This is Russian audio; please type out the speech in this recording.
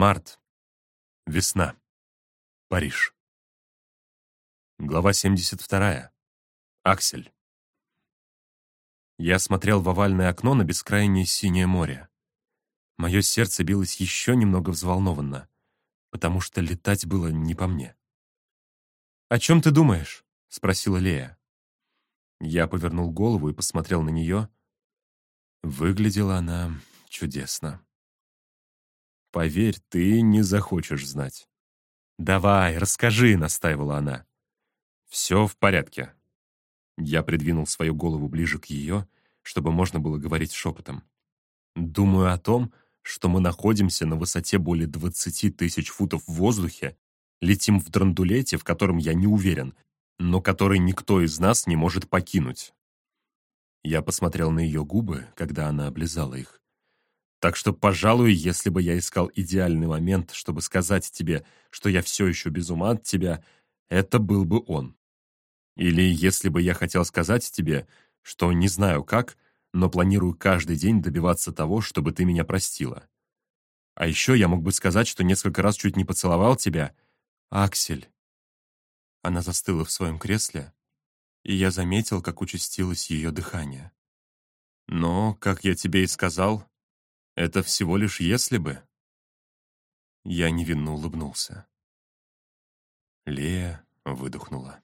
Март. Весна. Париж. Глава 72. Аксель. Я смотрел в овальное окно на бескрайнее синее море. Мое сердце билось еще немного взволнованно, потому что летать было не по мне. «О чем ты думаешь?» — спросила Лея. Я повернул голову и посмотрел на нее. Выглядела она чудесно. «Поверь, ты не захочешь знать». «Давай, расскажи», — настаивала она. «Все в порядке». Я придвинул свою голову ближе к ее, чтобы можно было говорить шепотом. «Думаю о том, что мы находимся на высоте более 20 тысяч футов в воздухе, летим в драндулете, в котором я не уверен, но который никто из нас не может покинуть». Я посмотрел на ее губы, когда она облизала их. Так что, пожалуй, если бы я искал идеальный момент, чтобы сказать тебе, что я все еще без ума от тебя, это был бы он. Или если бы я хотел сказать тебе, что не знаю как, но планирую каждый день добиваться того, чтобы ты меня простила. А еще я мог бы сказать, что несколько раз чуть не поцеловал тебя. Аксель. Она застыла в своем кресле, и я заметил, как участилось ее дыхание. Но, как я тебе и сказал, это всего лишь если бы. Я невинно улыбнулся. Лея выдохнула.